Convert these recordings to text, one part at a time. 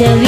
Argolis Arjawina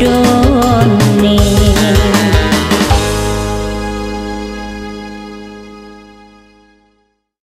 door